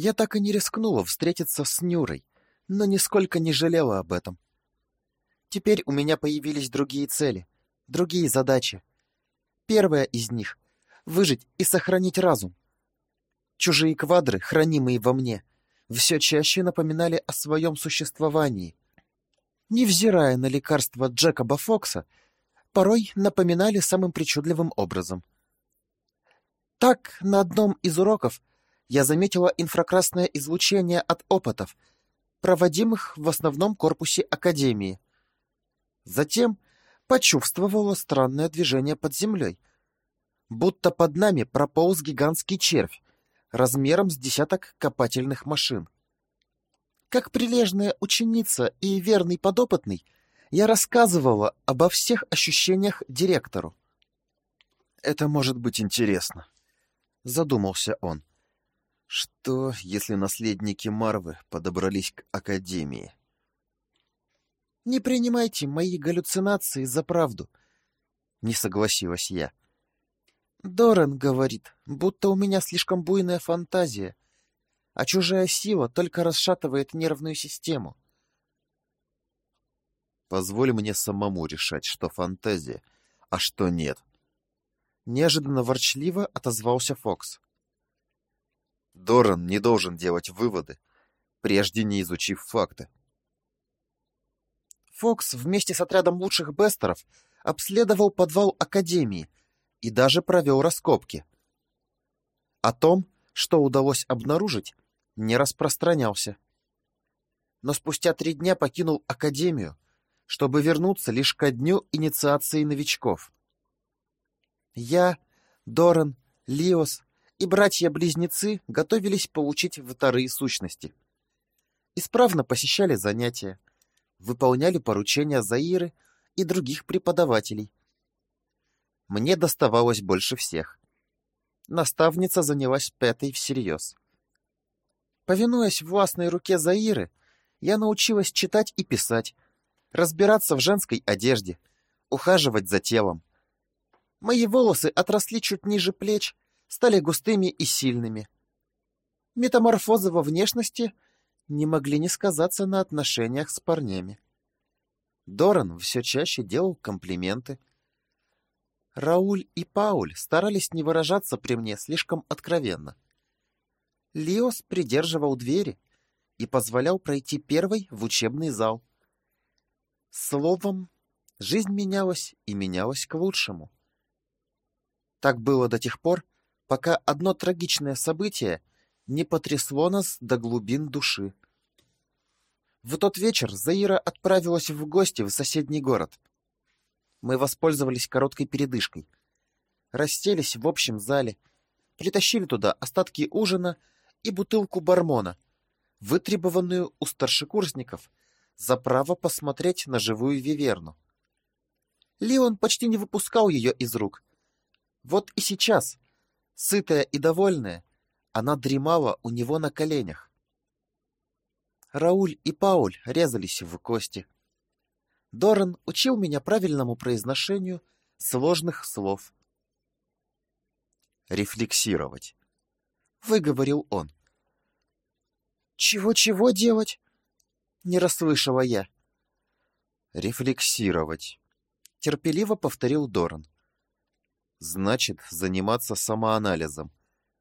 Я так и не рискнула встретиться с Нюрой, но нисколько не жалела об этом. Теперь у меня появились другие цели, другие задачи. Первая из них — выжить и сохранить разум. Чужие квадры, хранимые во мне, все чаще напоминали о своем существовании. Невзирая на лекарства Джекоба Фокса, порой напоминали самым причудливым образом. Так, на одном из уроков я заметила инфракрасное излучение от опытов, проводимых в основном корпусе Академии. Затем почувствовала странное движение под землей, будто под нами прополз гигантский червь, размером с десяток копательных машин. Как прилежная ученица и верный подопытный, я рассказывала обо всех ощущениях директору. «Это может быть интересно», — задумался он. «Что, если наследники Марвы подобрались к Академии?» «Не принимайте мои галлюцинации за правду», — не согласилась я. Доран говорит, будто у меня слишком буйная фантазия, а чужая сила только расшатывает нервную систему. Позволь мне самому решать, что фантазия, а что нет. Неожиданно ворчливо отозвался Фокс. Доран не должен делать выводы, прежде не изучив факты. Фокс вместе с отрядом лучших бестеров обследовал подвал Академии и даже провел раскопки. О том, что удалось обнаружить, не распространялся. Но спустя три дня покинул Академию, чтобы вернуться лишь ко дню инициации новичков. Я, Доран, Лиос и братья-близнецы готовились получить вторые сущности. Исправно посещали занятия, выполняли поручения Заиры и других преподавателей, мне доставалось больше всех. Наставница занялась Пэтой всерьез. Повинуясь властной руке Заиры, я научилась читать и писать, разбираться в женской одежде, ухаживать за телом. Мои волосы отросли чуть ниже плеч, стали густыми и сильными. Метаморфозы во внешности не могли не сказаться на отношениях с парнями. Доран все чаще делал комплименты, Рауль и Пауль старались не выражаться при мне слишком откровенно. Лиос придерживал двери и позволял пройти первой в учебный зал. Словом, жизнь менялась и менялась к лучшему. Так было до тех пор, пока одно трагичное событие не потрясло нас до глубин души. В тот вечер Заира отправилась в гости в соседний город — мы воспользовались короткой передышкой. Расселись в общем зале, притащили туда остатки ужина и бутылку бармона, вытребованную у старшекурсников за право посмотреть на живую виверну. Леон почти не выпускал ее из рук. Вот и сейчас, сытая и довольная, она дремала у него на коленях. Рауль и Пауль резались в кости. Доран учил меня правильному произношению сложных слов. «Рефлексировать», — выговорил он. «Чего-чего делать?» — не расслышала я. «Рефлексировать», — терпеливо повторил Доран. «Значит, заниматься самоанализом,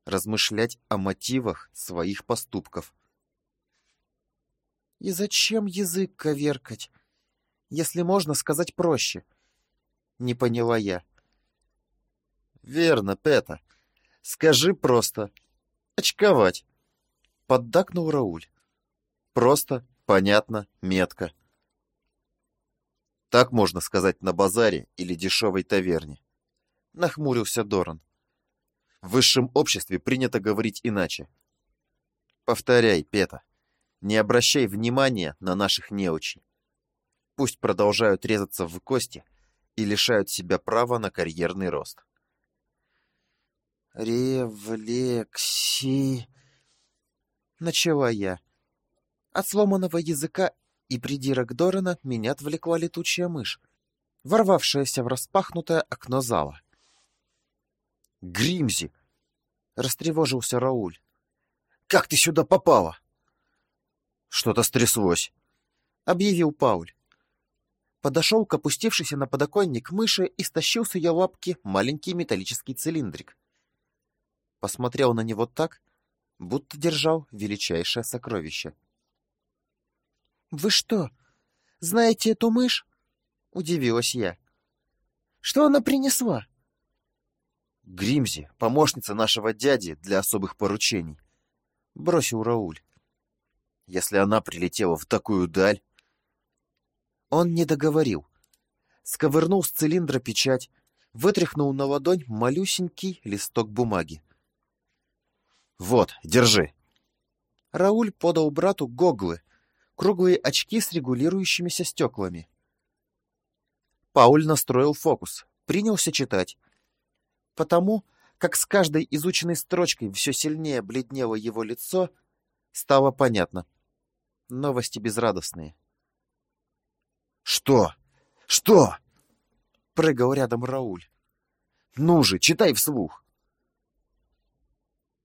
размышлять о мотивах своих поступков». «И зачем язык коверкать?» если можно сказать проще. Не поняла я. Верно, Пета. Скажи просто. Очковать. Поддакнул Рауль. Просто, понятно, метко. Так можно сказать на базаре или дешевой таверне. Нахмурился Доран. В высшем обществе принято говорить иначе. Повторяй, Пета. Не обращай внимания на наших неучей. Пусть продолжают резаться в кости и лишают себя права на карьерный рост. «Ревлекси...» Начала я. От сломанного языка и придирок Дорана меня отвлекла летучая мышь, ворвавшаяся в распахнутое окно зала. «Гримзи!» — растревожился Рауль. Как ты сюда попала?» «Что-то стряслось», — объявил Пауль. Подошел к опустившейся на подоконник мыши и стащил с ее лапки маленький металлический цилиндрик. Посмотрел на него так, будто держал величайшее сокровище. «Вы что, знаете эту мышь?» — удивилась я. «Что она принесла?» «Гримзи, помощница нашего дяди для особых поручений», — бросил Рауль. «Если она прилетела в такую даль...» Он не договорил. Сковырнул с цилиндра печать, вытряхнул на ладонь малюсенький листок бумаги. «Вот, держи!» Рауль подал брату гоглы, круглые очки с регулирующимися стеклами. Пауль настроил фокус, принялся читать. Потому, как с каждой изученной строчкой все сильнее бледнело его лицо, стало понятно. Новости безрадостные. «Что? Что?» — прыгал рядом Рауль. «Ну же, читай вслух!»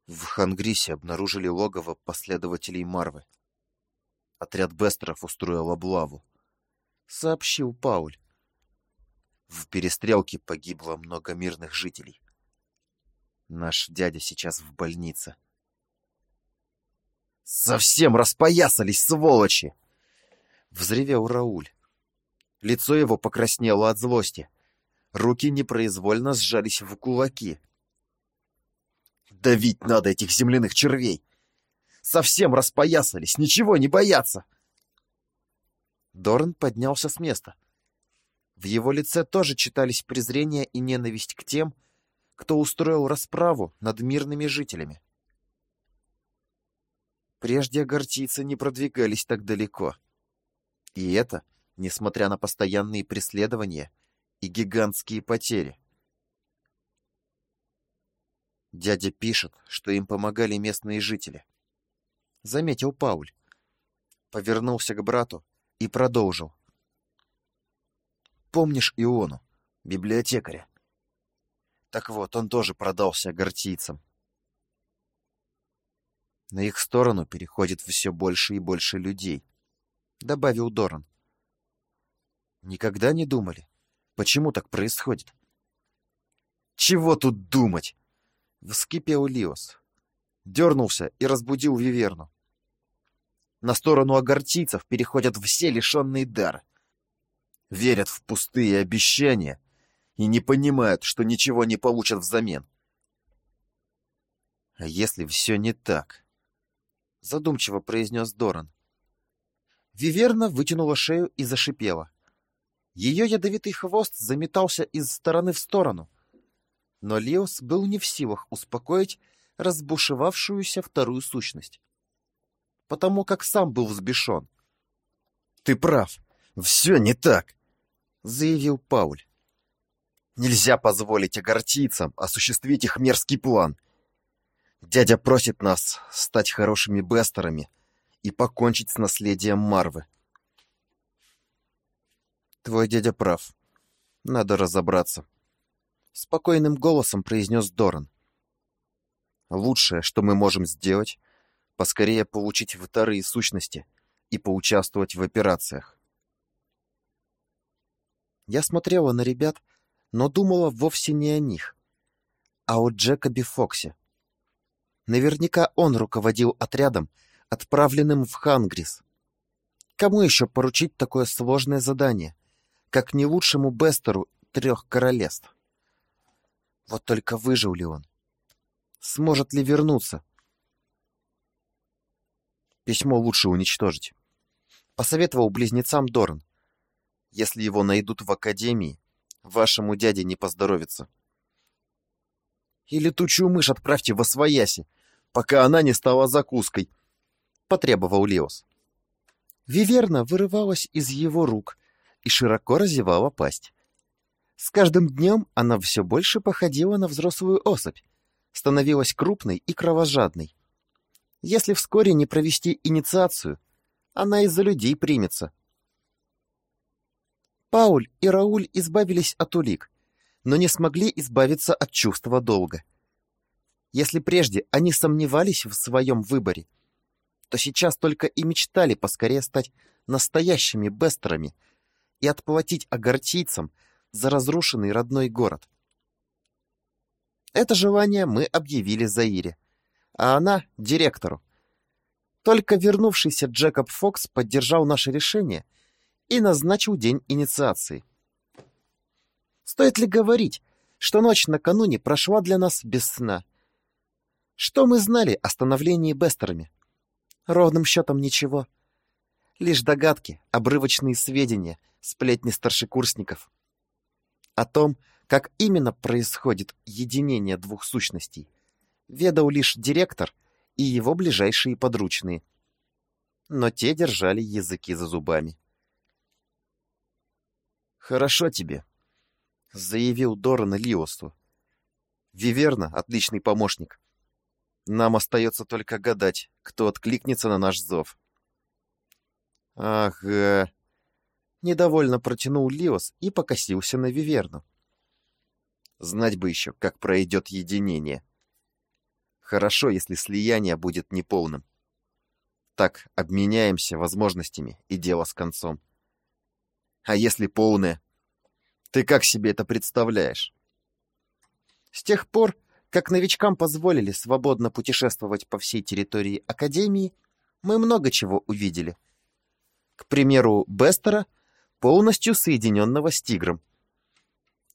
В Хангрисе обнаружили логово последователей Марвы. Отряд Бестеров устроил облаву. Сообщил Пауль. В перестрелке погибло много мирных жителей. Наш дядя сейчас в больнице. «Совсем распоясались, сволочи!» Взревел Рауль. Лицо его покраснело от злости. Руки непроизвольно сжались в кулаки. «Давить надо этих земляных червей! Совсем распоясались, ничего не боятся!» Дорн поднялся с места. В его лице тоже читались презрение и ненависть к тем, кто устроил расправу над мирными жителями. Прежде агартийцы не продвигались так далеко. И это несмотря на постоянные преследования и гигантские потери. Дядя пишет, что им помогали местные жители. Заметил Пауль. Повернулся к брату и продолжил. Помнишь Иону, библиотекаря? Так вот, он тоже продался гортийцам. На их сторону переходит все больше и больше людей, добавил Доран. Никогда не думали, почему так происходит? Чего тут думать? Вскипел Лиос. Дернулся и разбудил Виверну. На сторону агартийцев переходят все лишенные дара. Верят в пустые обещания и не понимают, что ничего не получат взамен. А если все не так? Задумчиво произнес Доран. Виверна вытянула шею и зашипела. Ее ядовитый хвост заметался из стороны в сторону. Но Леос был не в силах успокоить разбушевавшуюся вторую сущность. Потому как сам был взбешен. «Ты прав, все не так», — заявил Пауль. «Нельзя позволить огортийцам осуществить их мерзкий план. Дядя просит нас стать хорошими бестерами и покончить с наследием Марвы. Твой дядя прав. Надо разобраться. Спокойным голосом произнес Доран. Лучшее, что мы можем сделать, поскорее получить вторые сущности и поучаствовать в операциях. Я смотрела на ребят, но думала вовсе не о них, а о Джекобе Фоксе. Наверняка он руководил отрядом, отправленным в Хангрис. Кому еще поручить такое сложное задание? как не лучшему Бестеру трех королевств. Вот только выжил ли он? Сможет ли вернуться? Письмо лучше уничтожить. Посоветовал близнецам Дорн. Если его найдут в академии, вашему дяде не поздоровится. И летучую мышь отправьте во свояси, пока она не стала закуской, — потребовал Леос. Виверна вырывалась из его рук, и широко разевала пасть. С каждым днем она все больше походила на взрослую особь, становилась крупной и кровожадной. Если вскоре не провести инициацию, она из-за людей примется. Пауль и Рауль избавились от улик, но не смогли избавиться от чувства долга. Если прежде они сомневались в своем выборе, то сейчас только и мечтали поскорее стать настоящими бестерами и отплатить агартийцам за разрушенный родной город. Это желание мы объявили Заире, а она — директору. Только вернувшийся Джекоб Фокс поддержал наше решение и назначил день инициации. Стоит ли говорить, что ночь накануне прошла для нас без сна? Что мы знали о становлении Бестерами? Ровным счетом ничего. Лишь догадки, обрывочные сведения, сплетни старшекурсников. О том, как именно происходит единение двух сущностей, ведал лишь директор и его ближайшие подручные. Но те держали языки за зубами. «Хорошо тебе», — заявил Доран Лиосу. «Виверна — отличный помощник. Нам остается только гадать, кто откликнется на наш зов». «Ага», — недовольно протянул Лиос и покосился на Виверну. Знать бы еще, как пройдет единение. Хорошо, если слияние будет неполным. Так, обменяемся возможностями, и дело с концом. А если полное? Ты как себе это представляешь? С тех пор, как новичкам позволили свободно путешествовать по всей территории Академии, мы много чего увидели. К примеру, Бестера, полностью соединенного с тигром.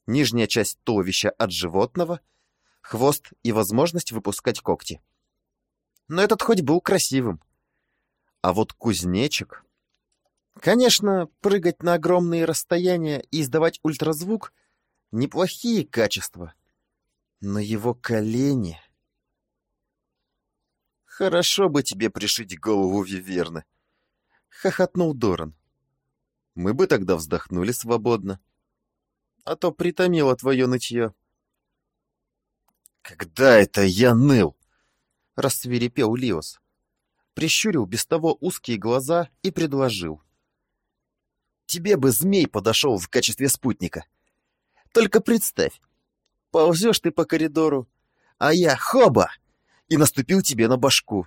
Нижняя часть туловища от животного — хвост и возможность выпускать когти. Но этот хоть был красивым. А вот кузнечик... Конечно, прыгать на огромные расстояния и издавать ультразвук — неплохие качества. Но его колени... «Хорошо бы тебе пришить голову Виверны», — хохотнул Доран. «Мы бы тогда вздохнули свободно. А то притомило твое нытье». «Когда это я ныл?» — рассверепел Лиос. Прищурил без того узкие глаза и предложил. «Тебе бы змей подошел в качестве спутника. Только представь, ползешь ты по коридору, а я хоба! И наступил тебе на башку.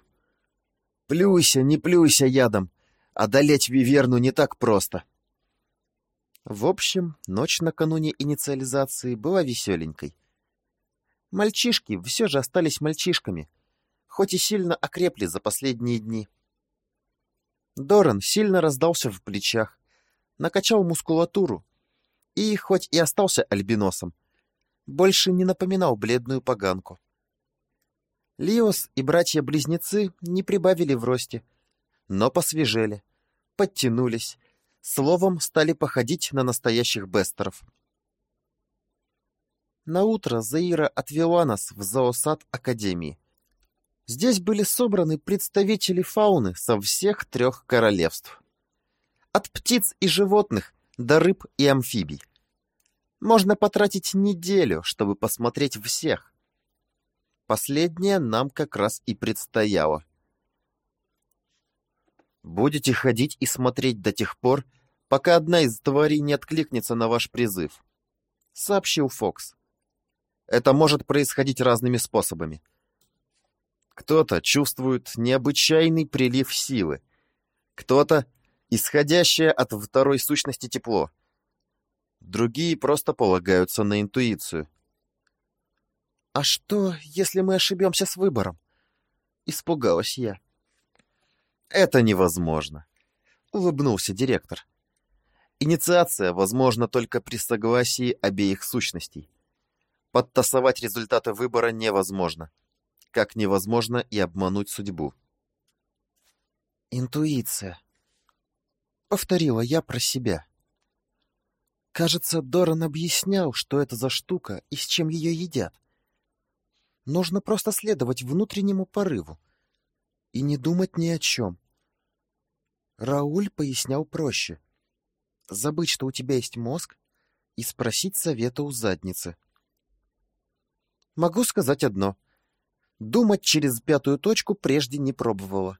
Плюйся, не плюйся ядом, одолеть Виверну не так просто». В общем, ночь накануне инициализации была веселенькой. Мальчишки все же остались мальчишками, хоть и сильно окрепли за последние дни. Доран сильно раздался в плечах, накачал мускулатуру и, хоть и остался альбиносом, больше не напоминал бледную поганку. Лиос и братья-близнецы не прибавили в росте, но посвежели, подтянулись, словом, стали походить на настоящих бестеров. На утро Заира отвела нас в зоосад Академии. Здесь были собраны представители фауны со всех трех королевств. От птиц и животных до рыб и амфибий. Можно потратить неделю, чтобы посмотреть всех. Последнее нам как раз и предстояло. Будете ходить и смотреть до тех пор, пока одна из тварей не откликнется на ваш призыв, — сообщил Фокс. Это может происходить разными способами. Кто-то чувствует необычайный прилив силы, кто-то — исходящее от второй сущности тепло. Другие просто полагаются на интуицию. «А что, если мы ошибемся с выбором?» — испугалась я. «Это невозможно», — улыбнулся директор. «Инициация возможна только при согласии обеих сущностей. Подтасовать результаты выбора невозможно. Как невозможно и обмануть судьбу. «Интуиция», — повторила я про себя. Кажется, Доран объяснял, что это за штука и с чем ее едят. Нужно просто следовать внутреннему порыву и не думать ни о чем. Рауль пояснял проще. Забыть, что у тебя есть мозг, и спросить совета у задницы. Могу сказать одно. Думать через пятую точку прежде не пробовала.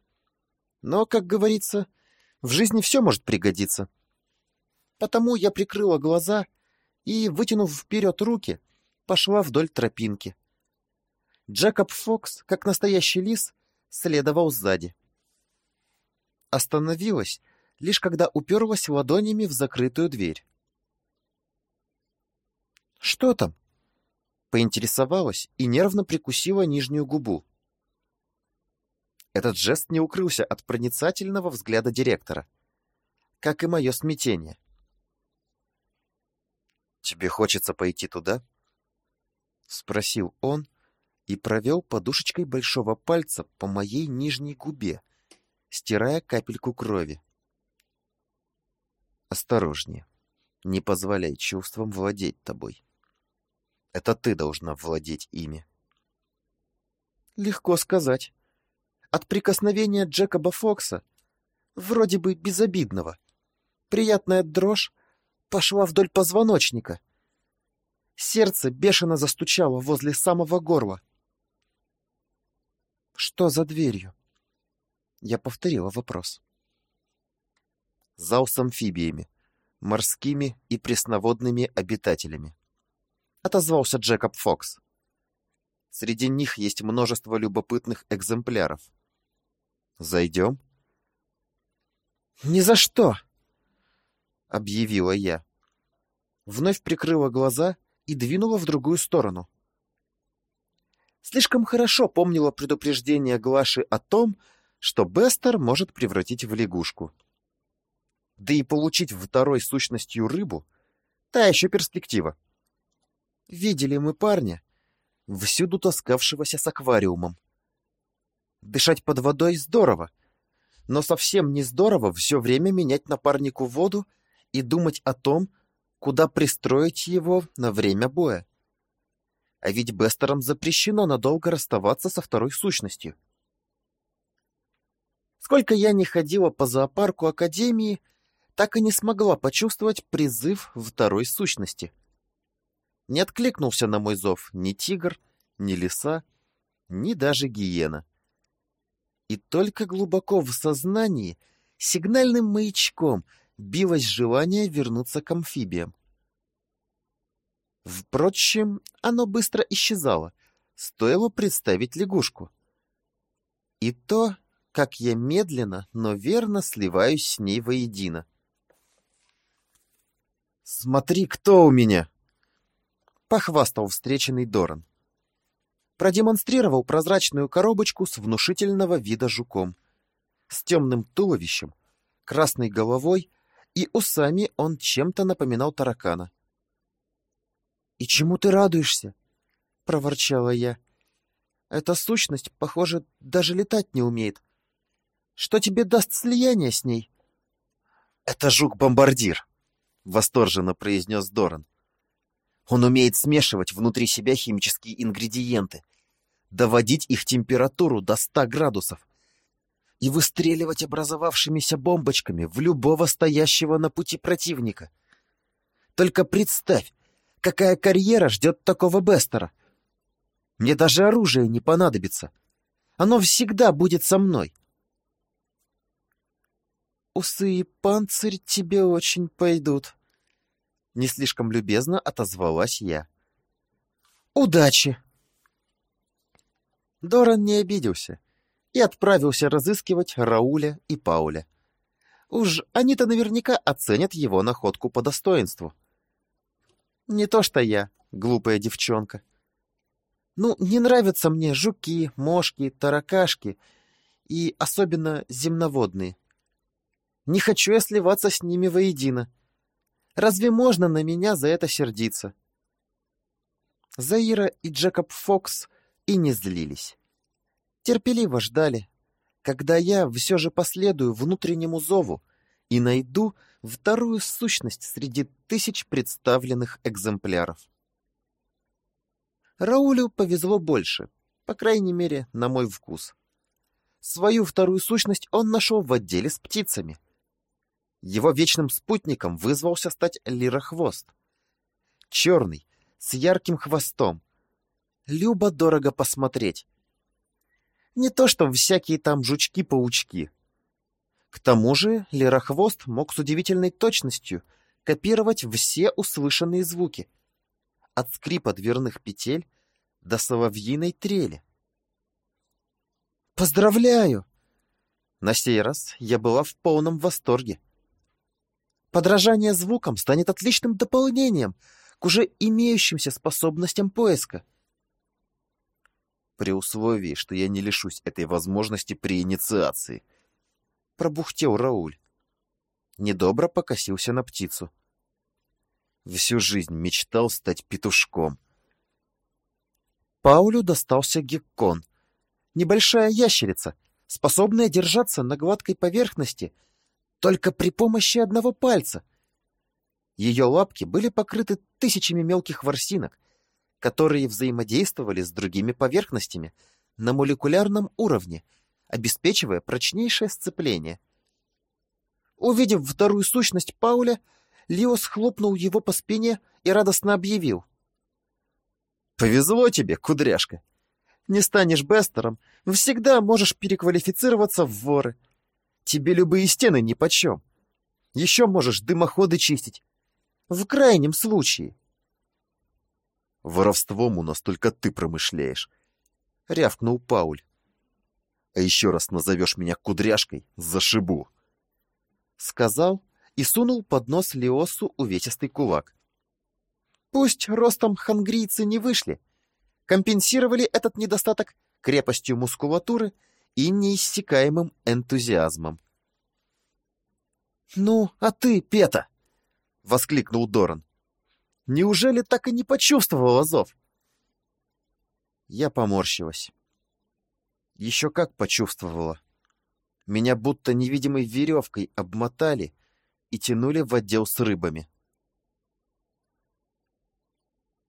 Но, как говорится, в жизни все может пригодиться. Потому я прикрыла глаза и, вытянув вперед руки, пошла вдоль тропинки. Джекоб Фокс, как настоящий лис, следовал сзади. Остановилась, лишь когда уперлась ладонями в закрытую дверь. «Что там?» Поинтересовалась и нервно прикусила нижнюю губу. Этот жест не укрылся от проницательного взгляда директора, как и мое смятение. «Тебе хочется пойти туда?» — спросил он и провел подушечкой большого пальца по моей нижней губе, стирая капельку крови. «Осторожнее. Не позволяй чувствам владеть тобой. Это ты должна владеть ими». «Легко сказать. От прикосновения Джекоба Фокса, вроде бы безобидного, приятная дрожь пошла вдоль позвоночника. Сердце бешено застучало возле самого горла. «Что за дверью?» Я повторила вопрос. Зал с амфибиями, морскими и пресноводными обитателями. Отозвался Джекоб Фокс. Среди них есть множество любопытных экземпляров. Зайдем? «Ни за что!» — объявила я. Вновь прикрыла глаза и двинула в другую сторону. Слишком хорошо помнила предупреждение Глаши о том, что Бестер может превратить в лягушку. Да и получить второй сущностью рыбу — та еще перспектива. Видели мы парня, всюду таскавшегося с аквариумом. Дышать под водой здорово, но совсем не здорово все время менять напарнику воду и думать о том, куда пристроить его на время боя. А ведь Бестерам запрещено надолго расставаться со второй сущностью. Сколько я не ходила по зоопарку Академии, так и не смогла почувствовать призыв второй сущности. Не откликнулся на мой зов ни тигр, ни лиса, ни даже гиена. И только глубоко в сознании сигнальным маячком билось желание вернуться к амфибиям. Впрочем, оно быстро исчезало, стоило представить лягушку. И то, как я медленно, но верно сливаюсь с ней воедино. «Смотри, кто у меня!» — похвастал встреченный Доран продемонстрировал прозрачную коробочку с внушительного вида жуком. С темным туловищем, красной головой и усами он чем-то напоминал таракана. «И чему ты радуешься?» — проворчала я. «Эта сущность, похоже, даже летать не умеет. Что тебе даст слияние с ней?» «Это жук-бомбардир», — восторженно произнес Доран. Он умеет смешивать внутри себя химические ингредиенты, доводить их температуру до 100 градусов и выстреливать образовавшимися бомбочками в любого стоящего на пути противника. Только представь, какая карьера ждет такого Бестера. Мне даже оружие не понадобится. Оно всегда будет со мной. Усы и панцирь тебе очень пойдут. Не слишком любезно отозвалась я. Удачи! Доран не обиделся и отправился разыскивать Рауля и Пауля. Уж они-то наверняка оценят его находку по достоинству. Не то что я, глупая девчонка. Ну, не нравятся мне жуки, мошки, таракашки и особенно земноводные. Не хочу я сливаться с ними воедино. Разве можно на меня за это сердиться? Заира и Джекоб Фокс и не злились. Терпеливо ждали, когда я все же последую внутреннему зову и найду вторую сущность среди тысяч представленных экземпляров. Раулю повезло больше, по крайней мере, на мой вкус. Свою вторую сущность он нашел в отделе с птицами. Его вечным спутником вызвался стать Лирохвост. Черный, с ярким хвостом. Любо-дорого посмотреть. Не то что всякие там жучки-паучки. К тому же Лерохвост мог с удивительной точностью копировать все услышанные звуки. От скрипа дверных петель до соловьиной трели. «Поздравляю!» На сей раз я была в полном восторге. Подражание звукам станет отличным дополнением к уже имеющимся способностям поиска. При условии, что я не лишусь этой возможности при инициации. Пробухтел Рауль. Недобро покосился на птицу. Всю жизнь мечтал стать петушком. Паулю достался геккон. Небольшая ящерица, способная держаться на гладкой поверхности только при помощи одного пальца. Ее лапки были покрыты тысячами мелких ворсинок, которые взаимодействовали с другими поверхностями на молекулярном уровне, обеспечивая прочнейшее сцепление. Увидев вторую сущность Пауля, Лиос хлопнул его по спине и радостно объявил. «Повезло тебе, кудряшка! Не станешь Бестером, всегда можешь переквалифицироваться в воры. Тебе любые стены нипочем. Еще можешь дымоходы чистить. В крайнем случае. Воровством у нас только ты промышляешь. Рявкнул Пауль. А еще раз назовешь меня кудряшкой, зашибу. Сказал и сунул под нос Леосу увесистый кулак. Пусть ростом хангрийцы не вышли, компенсировали этот недостаток крепостью мускулатуры и неиссякаемым энтузиазмом. «Ну, а ты, Пета!» — воскликнул Доран. «Неужели так и не почувствовала зов?» Я поморщилась. Еще как почувствовала. Меня будто невидимой веревкой обмотали и тянули в отдел с рыбами.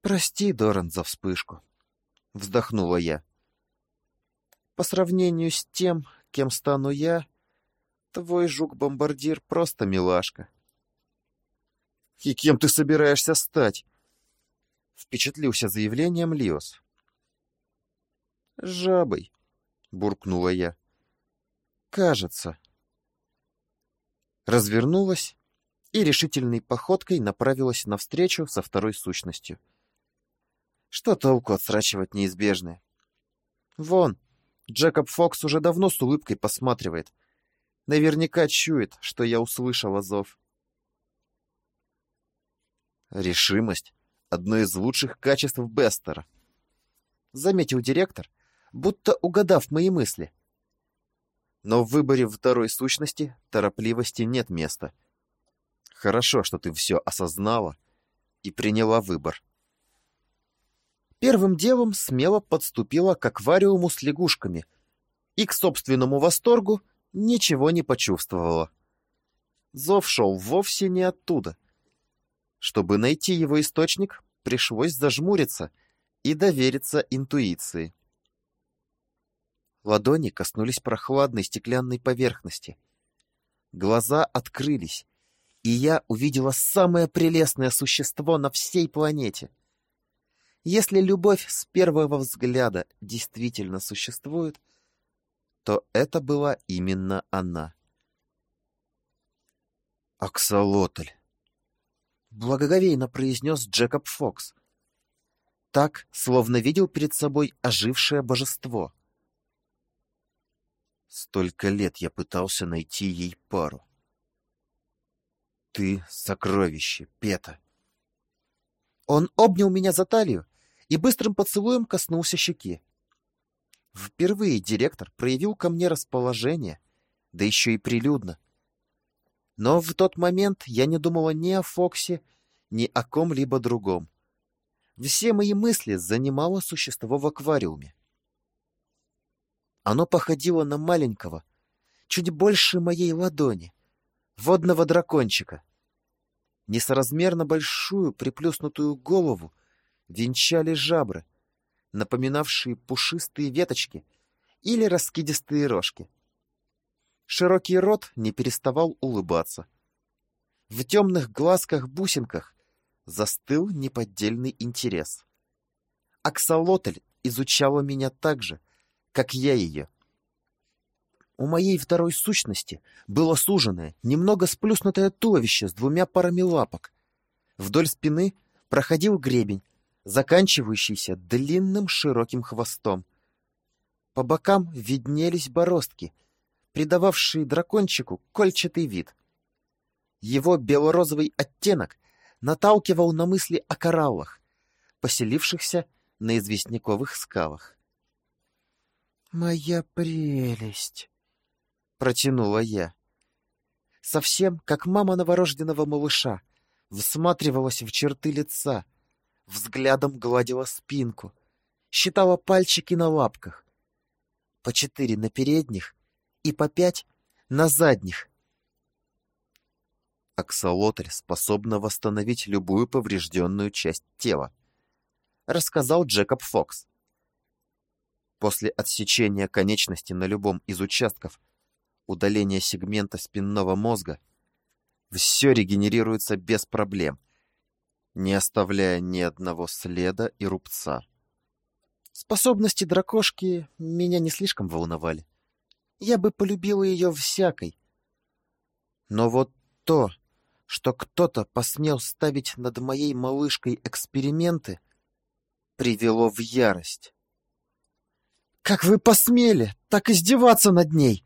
«Прости, Доран, за вспышку», — вздохнула я. «По сравнению с тем, кем стану я, твой жук-бомбардир просто милашка». «И кем ты собираешься стать?» — впечатлился заявлением Лиос. «Жабой», — буркнула я. «Кажется». Развернулась и решительной походкой направилась навстречу со второй сущностью — что толку отсрачивать неизбежное? Вон, Джекоб Фокс уже давно с улыбкой посматривает. Наверняка чует, что я услышала зов. Решимость — одно из лучших качеств Бестера. Заметил директор, будто угадав мои мысли. Но в выборе второй сущности торопливости нет места. Хорошо, что ты все осознала и приняла выбор первым делом смело подступила к аквариуму с лягушками и, к собственному восторгу, ничего не почувствовала. Зов шел вовсе не оттуда. Чтобы найти его источник, пришлось зажмуриться и довериться интуиции. Ладони коснулись прохладной стеклянной поверхности. Глаза открылись, и я увидела самое прелестное существо на всей планете — если любовь с первого взгляда действительно существует, то это была именно она. «Аксолотль», — благоговейно произнес Джекоб Фокс. Так, словно видел перед собой ожившее божество. Столько лет я пытался найти ей пару. Ты — сокровище, Пета. Он обнял меня за талию и быстрым поцелуем коснулся щеки. Впервые директор проявил ко мне расположение, да еще и прилюдно. Но в тот момент я не думала ни о Фоксе, ни о ком-либо другом. Все мои мысли занимало существо в аквариуме. Оно походило на маленького, чуть больше моей ладони, водного дракончика. Несоразмерно большую приплюснутую голову венчали жабры, напоминавшие пушистые веточки или раскидистые рожки. Широкий рот не переставал улыбаться. В темных глазках-бусинках застыл неподдельный интерес. Аксолотль изучала меня так же, как я ее. У моей второй сущности было суженное, немного сплюснутое туловище с двумя парами лапок. Вдоль спины проходил гребень, заканчивающийся длинным широким хвостом. По бокам виднелись бороздки, придававшие дракончику кольчатый вид. Его белорозовый оттенок наталкивал на мысли о кораллах, поселившихся на известняковых скалах. «Моя прелесть!» — протянула я. Совсем как мама новорожденного малыша, всматривалась в черты лица, взглядом гладила спинку, считала пальчики на лапках. По четыре на передних и по пять на задних. Аксолотль способна восстановить любую поврежденную часть тела, рассказал Джекоб Фокс. После отсечения конечности на любом из участков, удаления сегмента спинного мозга, все регенерируется без проблем, не оставляя ни одного следа и рубца. Способности дракошки меня не слишком волновали. Я бы полюбила ее всякой. Но вот то, что кто-то посмел ставить над моей малышкой эксперименты, привело в ярость. «Как вы посмели так издеваться над ней?»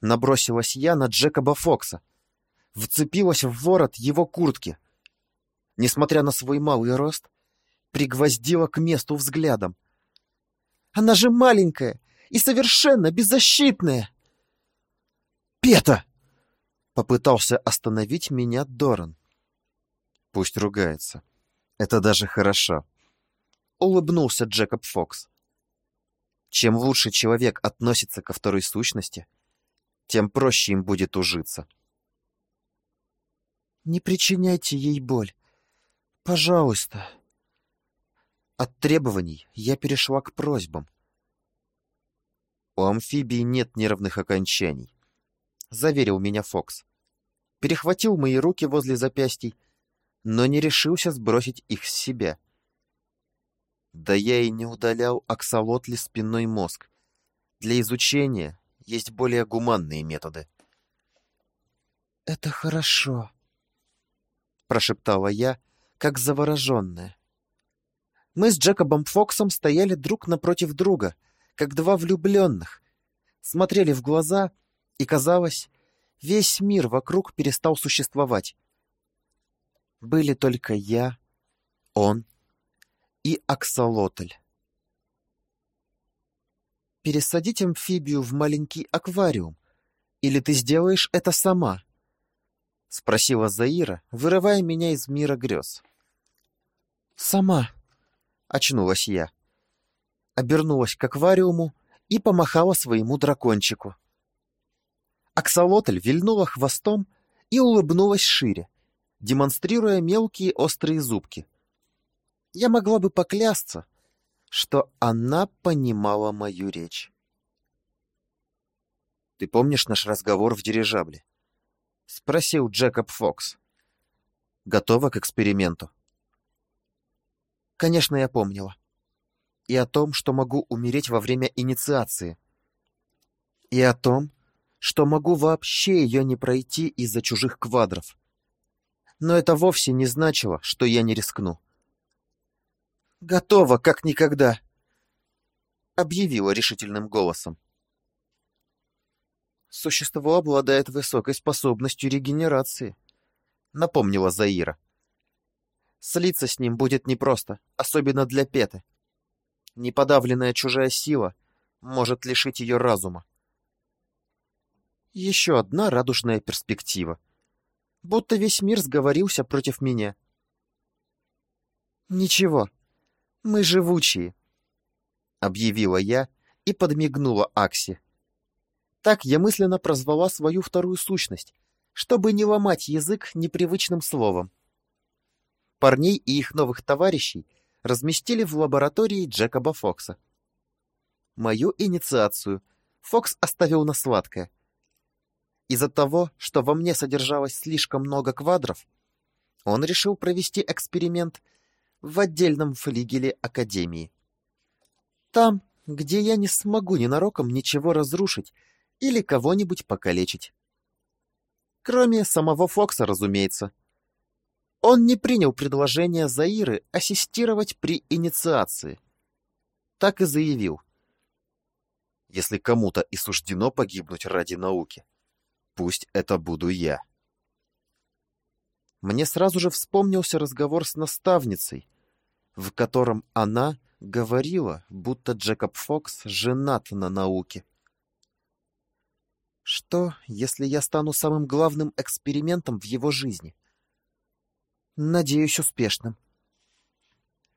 Набросилась я на Джекоба Фокса. Вцепилась в ворот его куртки. Несмотря на свой малый рост, пригвоздила к месту взглядом. «Она же маленькая и совершенно беззащитная!» «Пета!» — попытался остановить меня Доран. «Пусть ругается. Это даже хорошо», — улыбнулся Джекоб Фокс. Чем лучше человек относится ко второй сущности, тем проще им будет ужиться. «Не причиняйте ей боль. Пожалуйста». От требований я перешла к просьбам. «У амфибии нет нервных окончаний», — заверил меня Фокс. Перехватил мои руки возле запястий, но не решился сбросить их с себя. Да я и не удалял аксолотли спинной мозг. Для изучения есть более гуманные методы. «Это хорошо», — прошептала я, как завороженная. Мы с Джекобом Фоксом стояли друг напротив друга, как два влюбленных, смотрели в глаза, и, казалось, весь мир вокруг перестал существовать. Были только я, он и аксолотль. Пересадить амфибию в маленький аквариум, или ты сделаешь это сама? — спросила Заира, вырывая меня из мира грез. «Сама», — очнулась я. Обернулась к аквариуму и помахала своему дракончику. Аксолотль вильнула хвостом и улыбнулась шире, демонстрируя мелкие острые зубки — я могла бы поклясться, что она понимала мою речь. «Ты помнишь наш разговор в дирижабле?» — спросил Джекоб Фокс. «Готова к эксперименту?» Конечно, я помнила. И о том, что могу умереть во время инициации. И о том, что могу вообще ее не пройти из-за чужих квадров. Но это вовсе не значило, что я не рискну. Готова, как никогда!» Объявила решительным голосом. «Существо обладает высокой способностью регенерации», — напомнила Заира. «Слиться с ним будет непросто, особенно для Петы. Неподавленная чужая сила может лишить ее разума. Еще одна радужная перспектива. Будто весь мир сговорился против меня. Ничего, мы живучие, — объявила я и подмигнула Акси. Так я мысленно прозвала свою вторую сущность, чтобы не ломать язык непривычным словом. Парней и их новых товарищей разместили в лаборатории Джекоба Фокса. Мою инициацию Фокс оставил на сладкое. Из-за того, что во мне содержалось слишком много квадров, он решил провести эксперимент — в отдельном флигеле Академии. Там, где я не смогу ненароком ничего разрушить или кого-нибудь покалечить. Кроме самого Фокса, разумеется. Он не принял предложение Заиры ассистировать при инициации. Так и заявил. Если кому-то и суждено погибнуть ради науки, пусть это буду я. Мне сразу же вспомнился разговор с наставницей, в котором она говорила, будто Джекоб Фокс женат на науке. Что, если я стану самым главным экспериментом в его жизни? Надеюсь, успешным.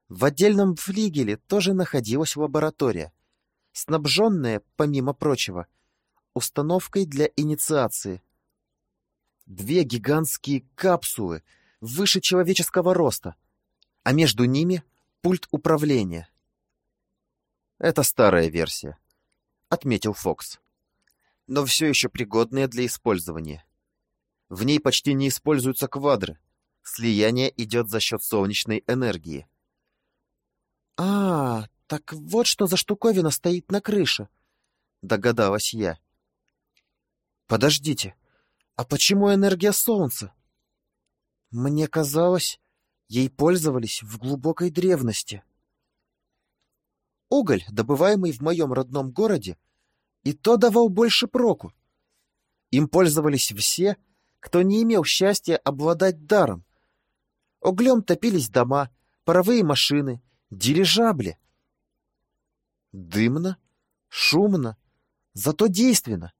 В отдельном флигеле тоже находилась лаборатория, снабженная, помимо прочего, установкой для инициации. Две гигантские капсулы выше человеческого роста, а между ними пульт управления. Это старая версия, отметил Фокс но все еще пригодные для использования. В ней почти не используются квадры. Слияние идет за счет солнечной энергии. «А, так вот что за штуковина стоит на крыше», — догадалась я. «Подождите, а почему энергия Солнца?» «Мне казалось, ей пользовались в глубокой древности». Уголь, добываемый в моем родном городе, — и то давал больше проку. Им пользовались все, кто не имел счастья обладать даром. Углем топились дома, паровые машины, дирижабли. Дымно, шумно, зато действенно.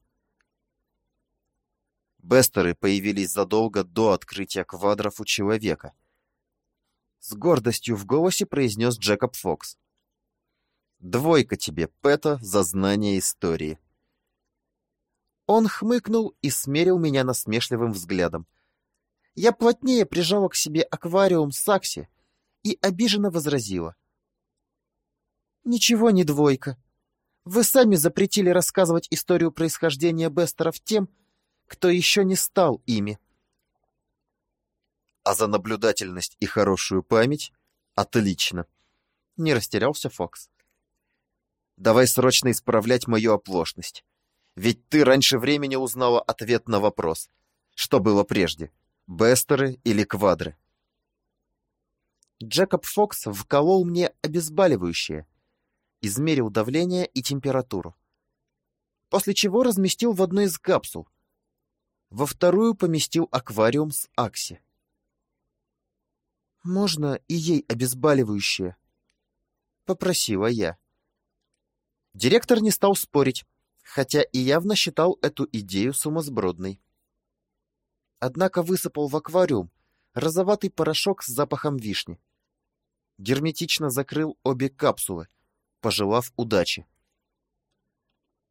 Бестеры появились задолго до открытия квадров у человека. С гордостью в голосе произнес Джекоб Фокс. Двойка тебе, Пэта, за знание истории. Он хмыкнул и смерил меня насмешливым взглядом. Я плотнее прижала к себе аквариум Сакси и обиженно возразила. «Ничего не двойка. Вы сами запретили рассказывать историю происхождения Бестеров тем, кто еще не стал ими». «А за наблюдательность и хорошую память? Отлично!» Не растерялся Фокс. Давай срочно исправлять мою оплошность. Ведь ты раньше времени узнала ответ на вопрос. Что было прежде, бестеры или квадры? Джекоб Фокс вколол мне обезболивающее, измерил давление и температуру. После чего разместил в одной из капсул. Во вторую поместил аквариум с Акси. «Можно и ей обезболивающее?» — попросила я. Директор не стал спорить, хотя и явно считал эту идею сумасбродной. Однако высыпал в аквариум розоватый порошок с запахом вишни. Герметично закрыл обе капсулы, пожелав удачи.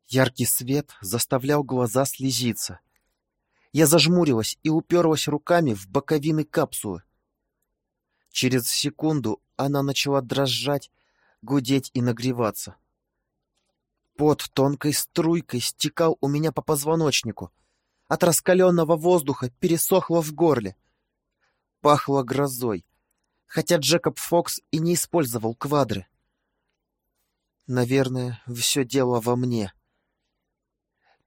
Яркий свет заставлял глаза слезиться. Я зажмурилась и уперлась руками в боковины капсулы. Через секунду она начала дрожать, гудеть и нагреваться. Пот тонкой струйкой стекал у меня по позвоночнику. От раскаленного воздуха пересохло в горле. Пахло грозой, хотя Джекоб Фокс и не использовал квадры. Наверное, все дело во мне.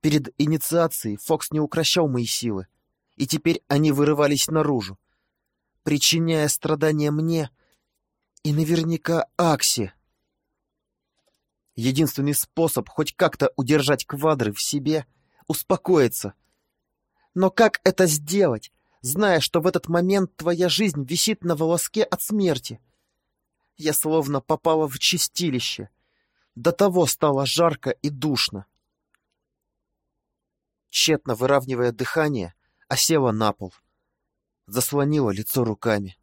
Перед инициацией Фокс не укращал мои силы, и теперь они вырывались наружу, причиняя страдания мне и наверняка Аксе. Единственный способ хоть как-то удержать квадры в себе — успокоиться. Но как это сделать, зная, что в этот момент твоя жизнь висит на волоске от смерти? Я словно попала в чистилище. До того стало жарко и душно. Тщетно выравнивая дыхание, осела на пол. Заслонила лицо руками.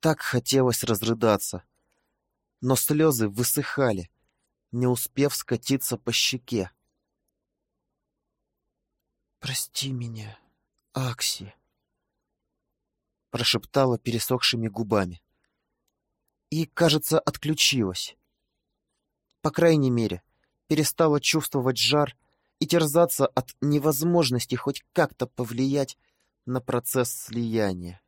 Так хотелось разрыдаться — но слезы высыхали, не успев скатиться по щеке. «Прости меня, Акси», — прошептала пересохшими губами. И, кажется, отключилась. По крайней мере, перестала чувствовать жар и терзаться от невозможности хоть как-то повлиять на процесс слияния.